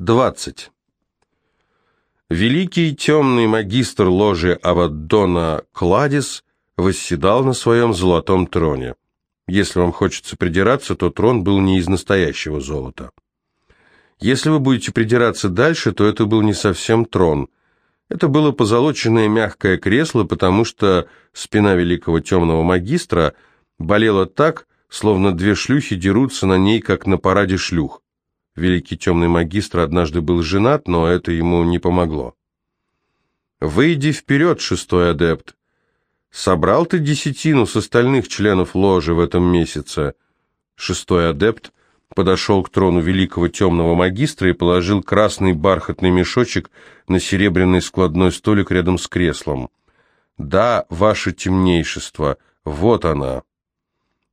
20. Великий темный магистр ложи Аваддона Кладис восседал на своем золотом троне. Если вам хочется придираться, то трон был не из настоящего золота. Если вы будете придираться дальше, то это был не совсем трон. Это было позолоченное мягкое кресло, потому что спина великого темного магистра болела так, словно две шлюхи дерутся на ней, как на параде шлюх. Великий темный магистр однажды был женат, но это ему не помогло. «Выйди вперед, шестой адепт! Собрал ты десятину с остальных членов ложи в этом месяце?» Шестой адепт подошел к трону великого темного магистра и положил красный бархатный мешочек на серебряный складной столик рядом с креслом. «Да, ваше темнейшество, вот она!»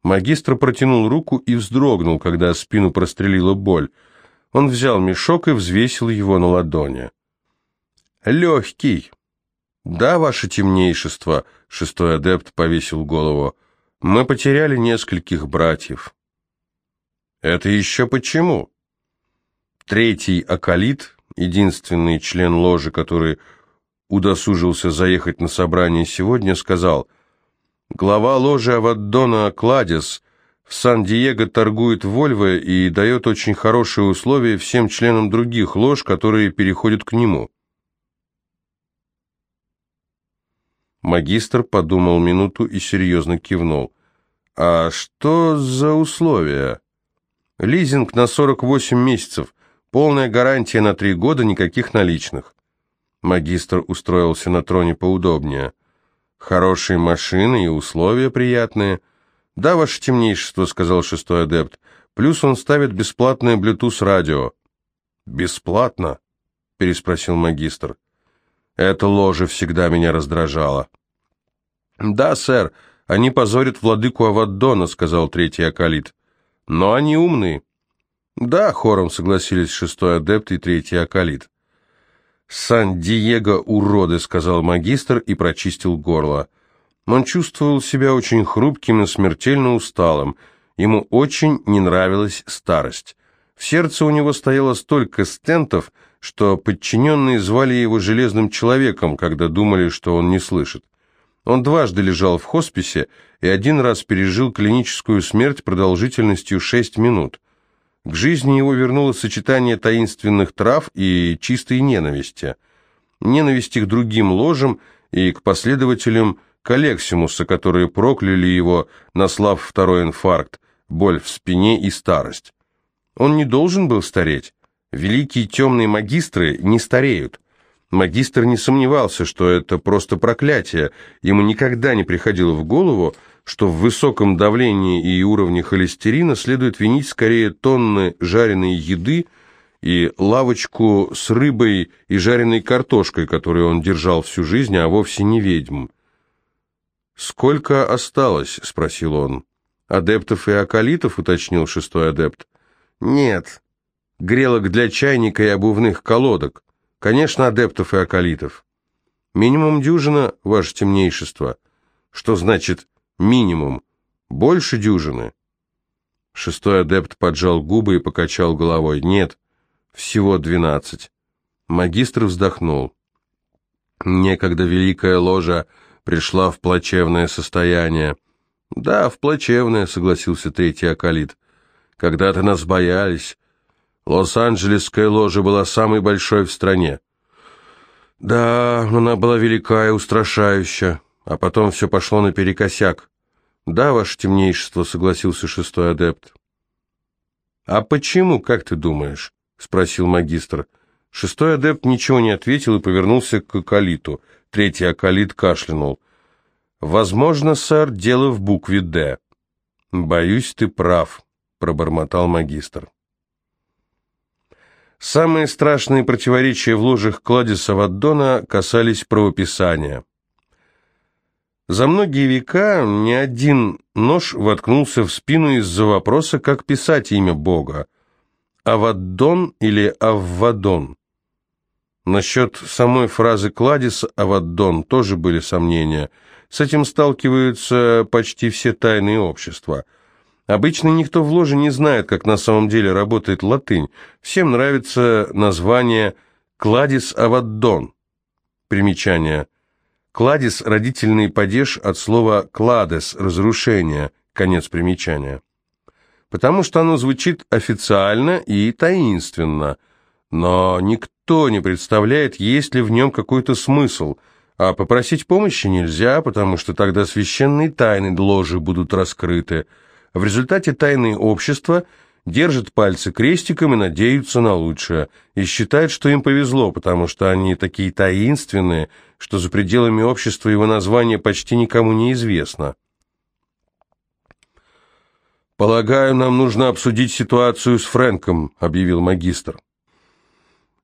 Магистр протянул руку и вздрогнул, когда спину прострелила боль. Он взял мешок и взвесил его на ладони. «Легкий!» «Да, ваше темнейшество», — шестой адепт повесил голову, — «мы потеряли нескольких братьев». «Это еще почему?» Третий акалит, единственный член ложи, который удосужился заехать на собрание сегодня, сказал, «Глава ложи Аваддона Кладис в Сан-Диего торгует Вольво и дает очень хорошие условия всем членам других лож, которые переходят к нему. Магистр подумал минуту и серьезно кивнул. «А что за условия?» «Лизинг на 48 месяцев, полная гарантия на три года, никаких наличных». Магистр устроился на троне поудобнее. «Хорошие машины и условия приятные». «Да, ваше темнейшество», — сказал шестой адепт. «Плюс он ставит бесплатное Bluetooth-радио». «Бесплатно?» — переспросил магистр. «Это ложе всегда меня раздражало». «Да, сэр, они позорят владыку Аваддона», — сказал третий Акалит. «Но они умные». «Да», — хором согласились шестой адепт и третий Акалит. «Сан-Диего уроды», — сказал магистр и прочистил горло. Он чувствовал себя очень хрупким и смертельно усталым. Ему очень не нравилась старость. В сердце у него стояло столько стентов, что подчиненные звали его «железным человеком», когда думали, что он не слышит. Он дважды лежал в хосписе и один раз пережил клиническую смерть продолжительностью 6 минут. К жизни его вернуло сочетание таинственных трав и чистой ненависти. Ненависти к другим ложам и к последователям Калексимуса, которые прокляли его, наслав второй инфаркт, боль в спине и старость. Он не должен был стареть. Великие темные магистры не стареют. Магистр не сомневался, что это просто проклятие. Ему никогда не приходило в голову, что в высоком давлении и уровне холестерина следует винить скорее тонны жареной еды и лавочку с рыбой и жареной картошкой, которую он держал всю жизнь, а вовсе не ведьм. «Сколько осталось?» — спросил он. «Адептов и акалитов?» — уточнил шестой адепт. «Нет. Грелок для чайника и обувных колодок. Конечно, адептов и акалитов. Минимум дюжина, ваше темнейшество. Что значит минимум? Больше дюжины?» Шестой адепт поджал губы и покачал головой. «Нет, всего двенадцать». Магистр вздохнул. Некогда великая ложа пришла в плачевное состояние. «Да, в плачевное», — согласился третий Акалит. «Когда-то нас боялись. Лос-Анджелесская ложа была самой большой в стране. Да, она была велика и устрашающая, а потом все пошло наперекосяк. Да, ваше темнейшество», — согласился шестой адепт. «А почему, как ты думаешь?» — спросил магистр. Шестой адепт ничего не ответил и повернулся к Акалиту — Третий акалит кашлянул. «Возможно, сэр, дело в букве «Д». «Боюсь, ты прав», — пробормотал магистр. Самые страшные противоречия в ложах Кладиса Ваддона касались правописания. За многие века ни один нож воткнулся в спину из-за вопроса, как писать имя Бога. Аваддон или Аввадон. Насчет самой фразы «кладис Аваддон» тоже были сомнения. С этим сталкиваются почти все тайные общества. Обычно никто в ложе не знает, как на самом деле работает латынь. Всем нравится название «Кладис Аваддон». Примечание. Кладис – родительный падеж от слова «кладес» – разрушение, конец примечания. Потому что оно звучит официально и таинственно, но никто не представляет, есть ли в нем какой-то смысл, а попросить помощи нельзя, потому что тогда священные тайны ложи будут раскрыты. В результате тайные общества – держат пальцы крестиком и надеются на лучшее, и считают, что им повезло, потому что они такие таинственные, что за пределами общества его название почти никому не известно. «Полагаю, нам нужно обсудить ситуацию с Фрэнком», — объявил магистр.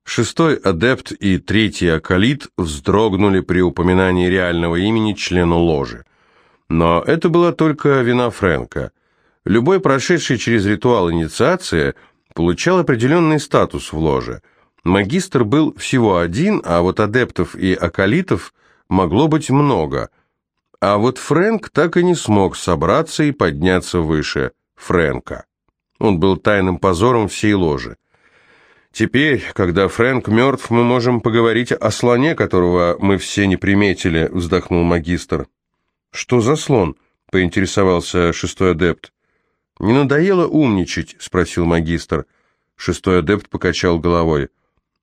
Шестой адепт и третий акалит вздрогнули при упоминании реального имени члену ложи. Но это была только вина Фрэнка — Любой прошедший через ритуал инициации получал определенный статус в ложе. Магистр был всего один, а вот адептов и акалитов могло быть много. А вот Фрэнк так и не смог собраться и подняться выше Фрэнка. Он был тайным позором всей ложи. Теперь, когда Фрэнк мертв, мы можем поговорить о слоне, которого мы все не приметили, вздохнул магистр. Что за слон? поинтересовался шестой адепт. «Не надоело умничать?» — спросил магистр. Шестой адепт покачал головой.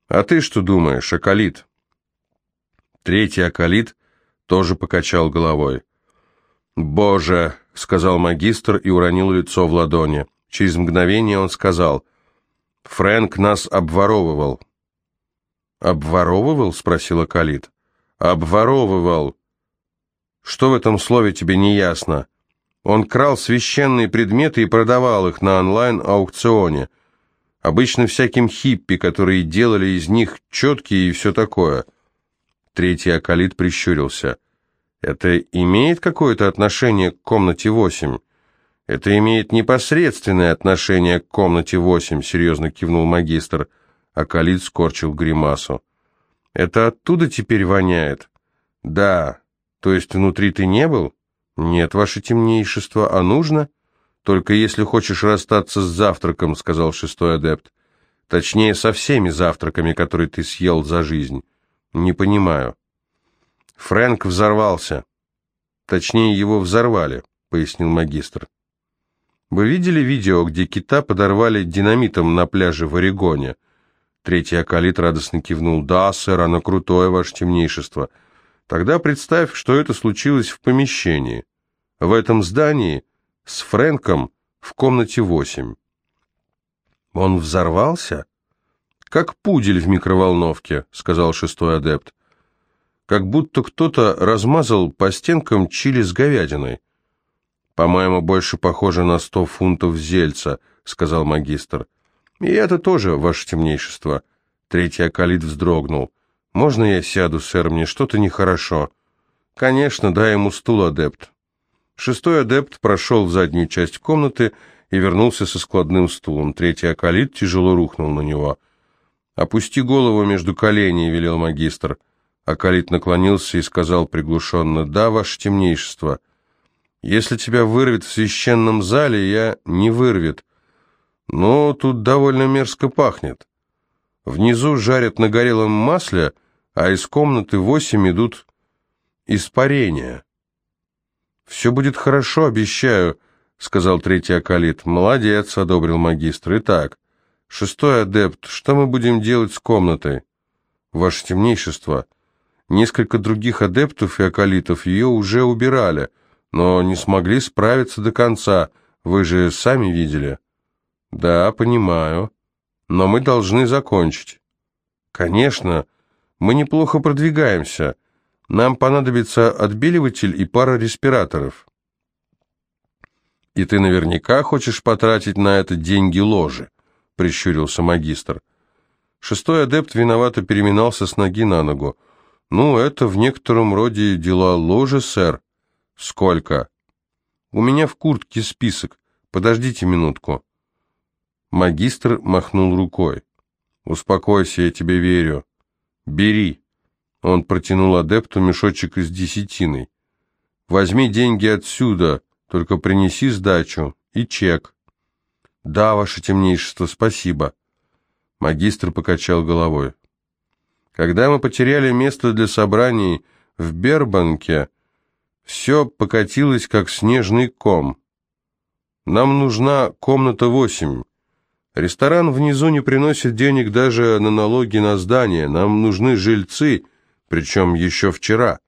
«А ты что думаешь, Акалит?» Третий Акалит тоже покачал головой. «Боже!» — сказал магистр и уронил лицо в ладони. Через мгновение он сказал, «Фрэнк нас обворовывал». «Обворовывал?» — спросил Акалит. «Обворовывал». «Что в этом слове тебе не ясно?» Он крал священные предметы и продавал их на онлайн-аукционе. Обычно всяким хиппи, которые делали из них четкие и все такое. Третий Акалит прищурился. «Это имеет какое-то отношение к комнате 8?» «Это имеет непосредственное отношение к комнате 8», — серьезно кивнул магистр. Акалит скорчил гримасу. «Это оттуда теперь воняет?» «Да. То есть внутри ты не был?» «Нет, ваше темнейшество, а нужно?» «Только если хочешь расстаться с завтраком», — сказал шестой адепт. «Точнее, со всеми завтраками, которые ты съел за жизнь. Не понимаю». Фрэнк взорвался. Точнее, его взорвали, пояснил магистр. Вы видели видео, где кита подорвали динамитом на пляже в Орегоне? Третий акалит радостно кивнул. Да, сэр, оно крутое, ваше темнейшество. Тогда представь, что это случилось в помещении в этом здании с Фрэнком в комнате 8. Он взорвался? Как пудель в микроволновке, сказал шестой адепт. Как будто кто-то размазал по стенкам чили с говядиной. По-моему, больше похоже на сто фунтов зельца, сказал магистр. И это тоже, ваше темнейшество. Третий акалит вздрогнул. «Можно я сяду, сэр? Мне что-то нехорошо». «Конечно, дай ему стул, адепт». Шестой адепт прошел в заднюю часть комнаты и вернулся со складным стулом. Третий акалит тяжело рухнул на него. «Опусти голову между коленей», — велел магистр. Акалит наклонился и сказал приглушенно, «Да, ваше темнейшество, если тебя вырвет в священном зале, я не вырвет. Но тут довольно мерзко пахнет. Внизу жарят на горелом масле, а из комнаты восемь идут испарения». «Все будет хорошо, обещаю», — сказал третий акалит. «Молодец», — одобрил магистр. «Итак, шестой адепт, что мы будем делать с комнатой?» «Ваше темнейшество, несколько других адептов и акалитов ее уже убирали, но не смогли справиться до конца, вы же сами видели». «Да, понимаю, но мы должны закончить». «Конечно, мы неплохо продвигаемся». Нам понадобится отбеливатель и пара респираторов. И ты наверняка хочешь потратить на это деньги ложи, прищурился магистр. Шестой адепт виновато переминался с ноги на ногу. Ну, это в некотором роде дела ложи, сэр. Сколько? У меня в куртке список. Подождите минутку. Магистр махнул рукой. Успокойся, я тебе верю. Бери. Он протянул адепту мешочек из десятиной. «Возьми деньги отсюда, только принеси сдачу и чек». «Да, ваше темнейшество, спасибо». Магистр покачал головой. «Когда мы потеряли место для собраний в Бербанке, все покатилось, как снежный ком. Нам нужна комната восемь. Ресторан внизу не приносит денег даже на налоги на здание. Нам нужны жильцы, причем еще вчера».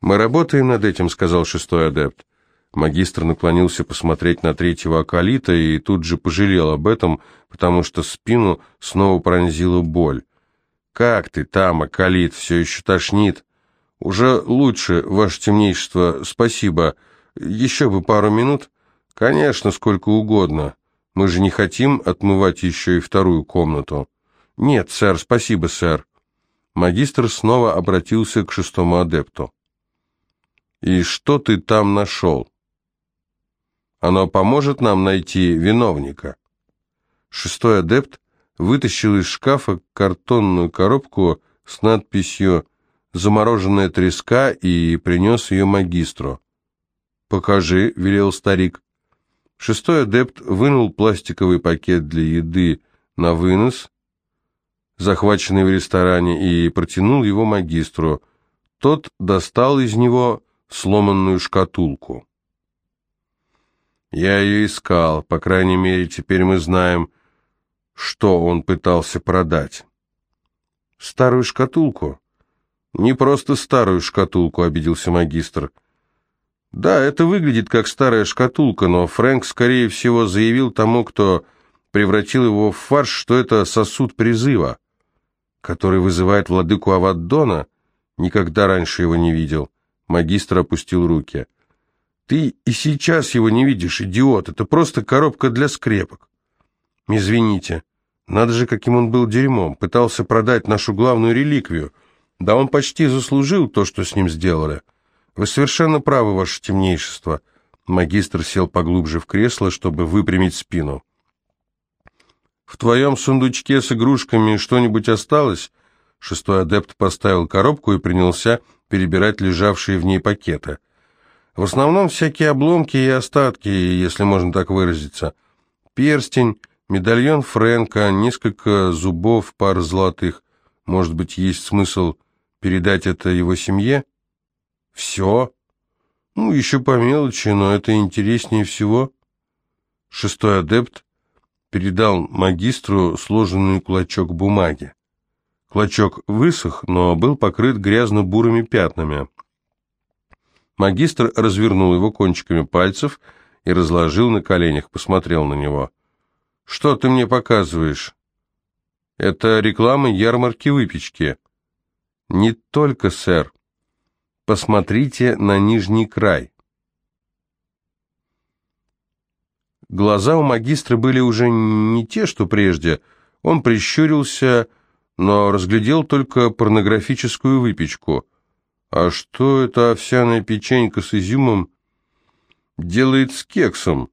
«Мы работаем над этим», — сказал шестой адепт. Магистр наклонился посмотреть на третьего акалита и тут же пожалел об этом, потому что спину снова пронзила боль. «Как ты там, акалит, все еще тошнит?» «Уже лучше, ваше темнейшество, спасибо. Еще бы пару минут?» «Конечно, сколько угодно. Мы же не хотим отмывать еще и вторую комнату». «Нет, сэр, спасибо, сэр». Магистр снова обратился к шестому адепту. «И что ты там нашел?» Оно поможет нам найти виновника. Шестой адепт вытащил из шкафа картонную коробку с надписью «Замороженная треска» и принес ее магистру. «Покажи», — велел старик. Шестой адепт вынул пластиковый пакет для еды на вынос, захваченный в ресторане, и протянул его магистру. Тот достал из него сломанную шкатулку. Я ее искал, по крайней мере, теперь мы знаем, что он пытался продать. Старую шкатулку? Не просто старую шкатулку, обиделся магистр. Да, это выглядит как старая шкатулка, но Фрэнк, скорее всего, заявил тому, кто превратил его в фарш, что это сосуд призыва, который вызывает владыку Аваддона. Никогда раньше его не видел. Магистр опустил руки. — ты и сейчас его не видишь, идиот. Это просто коробка для скрепок. Извините. Надо же, каким он был дерьмом. Пытался продать нашу главную реликвию. Да он почти заслужил то, что с ним сделали. Вы совершенно правы, ваше темнейшество. Магистр сел поглубже в кресло, чтобы выпрямить спину. В твоем сундучке с игрушками что-нибудь осталось? Шестой адепт поставил коробку и принялся перебирать лежавшие в ней пакеты. В основном всякие обломки и остатки, если можно так выразиться. Перстень, медальон Фрэнка, несколько зубов, пар золотых. Может быть, есть смысл передать это его семье? Все? Ну, еще по мелочи, но это интереснее всего. Шестой адепт передал магистру сложенный клочок бумаги. Клочок высох, но был покрыт грязно-бурыми пятнами. Магистр развернул его кончиками пальцев и разложил на коленях, посмотрел на него. «Что ты мне показываешь?» «Это реклама ярмарки выпечки». «Не только, сэр. Посмотрите на нижний край». Глаза у магистра были уже не те, что прежде. Он прищурился, но разглядел только порнографическую выпечку. А что эта овсяная печенька с изюмом делает с кексом?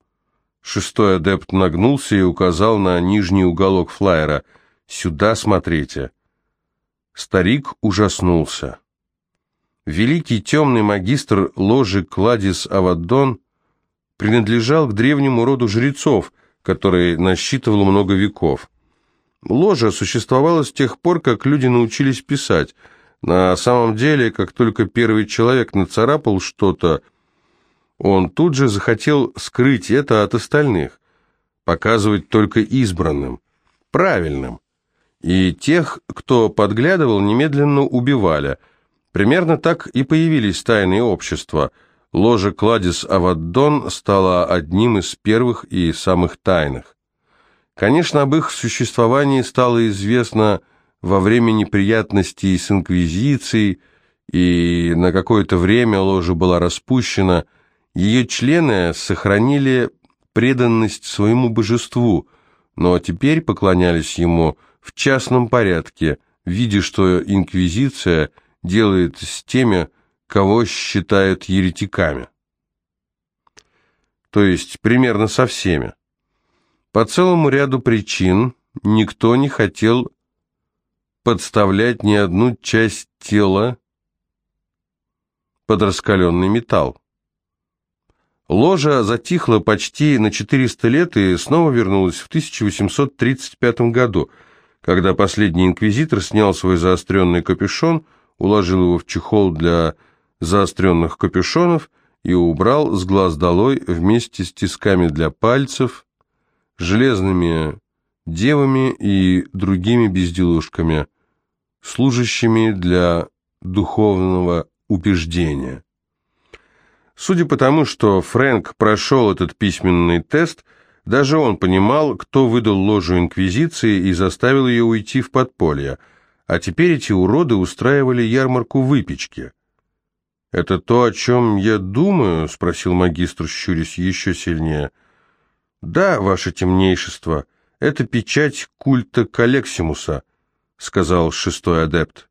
Шестой адепт нагнулся и указал на нижний уголок флайера. «Сюда смотрите». Старик ужаснулся. Великий темный магистр ложи Кладис Аваддон принадлежал к древнему роду жрецов, который насчитывал много веков. Ложа существовала с тех пор, как люди научились писать – на самом деле, как только первый человек нацарапал что-то, он тут же захотел скрыть это от остальных, показывать только избранным, правильным. И тех, кто подглядывал, немедленно убивали. Примерно так и появились тайные общества. Ложа Кладис Аваддон стала одним из первых и самых тайных. Конечно, об их существовании стало известно во время неприятностей с Инквизицией, и на какое-то время ложа была распущена, ее члены сохранили преданность своему божеству, но теперь поклонялись ему в частном порядке, видя, что Инквизиция делает с теми, кого считают еретиками. То есть примерно со всеми. По целому ряду причин никто не хотел подставлять ни одну часть тела под раскаленный металл. Ложа затихла почти на 400 лет и снова вернулась в 1835 году, когда последний инквизитор снял свой заостренный капюшон, уложил его в чехол для заостренных капюшонов и убрал с глаз долой вместе с тисками для пальцев, железными девами и другими безделушками, служащими для духовного убеждения. Судя по тому, что Фрэнк прошел этот письменный тест, даже он понимал, кто выдал ложу Инквизиции и заставил ее уйти в подполье, а теперь эти уроды устраивали ярмарку выпечки. «Это то, о чем я думаю?» — спросил магистр, щурясь еще сильнее. «Да, ваше темнейшество, это печать культа Калексимуса», — сказал шестой адепт.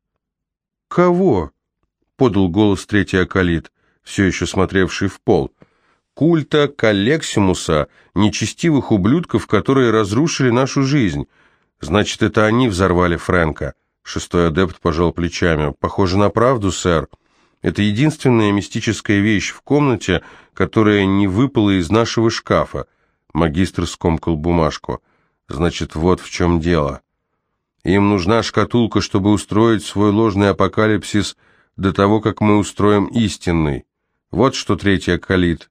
«Кого?» — подал голос третий акалит все еще смотревший в пол. «Культа Калексимуса, нечестивых ублюдков, которые разрушили нашу жизнь. Значит, это они взорвали Фрэнка». Шестой адепт пожал плечами. «Похоже на правду, сэр. Это единственная мистическая вещь в комнате, которая не выпала из нашего шкафа». Магистр скомкал бумажку. «Значит, вот в чем дело. Им нужна шкатулка, чтобы устроить свой ложный апокалипсис до того, как мы устроим истинный. Вот что третья калит.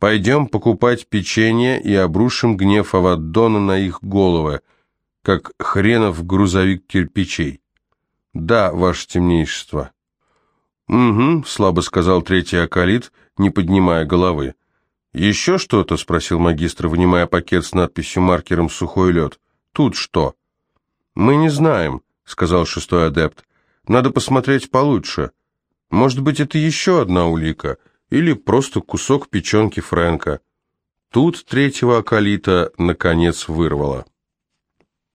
Пойдем покупать печенье и обрушим гнев Аваддона на их головы, как хренов грузовик кирпичей. Да, ваше темнейшество. Угу, слабо сказал третий акалит, не поднимая головы. «Еще что-то?» — спросил магистр, вынимая пакет с надписью маркером «Сухой лед». «Тут что?» «Мы не знаем», — сказал шестой адепт. «Надо посмотреть получше». Может быть, это еще одна улика, или просто кусок печенки Фрэнка. Тут третьего акалита наконец вырвало.